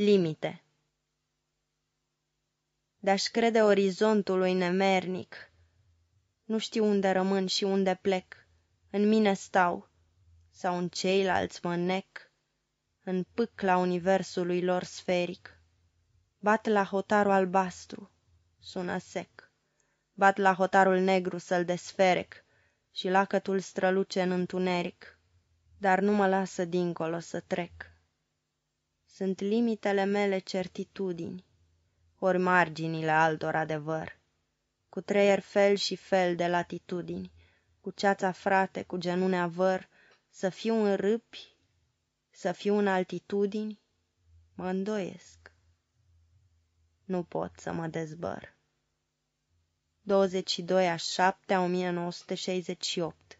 Limite. De-aș crede orizontului nemernic, Nu știu unde rămân și unde plec, În mine stau. Sau în ceilalți mă nec, În pâcla universului lor sferic. Bat la hotarul albastru, sună sec, Bat la hotarul negru să-l desferec. Și lacătul străluce în întuneric, Dar nu mă lasă dincolo să trec. Sunt limitele mele certitudini, Ori marginile altor adevăr, Cu treier fel și fel de latitudini, Cu ceața frate, cu genunea văr, Să fiu în râpi, să fiu în altitudini, Mă îndoiesc. Nu pot să mă dezbăr. 22 a 7 a 1968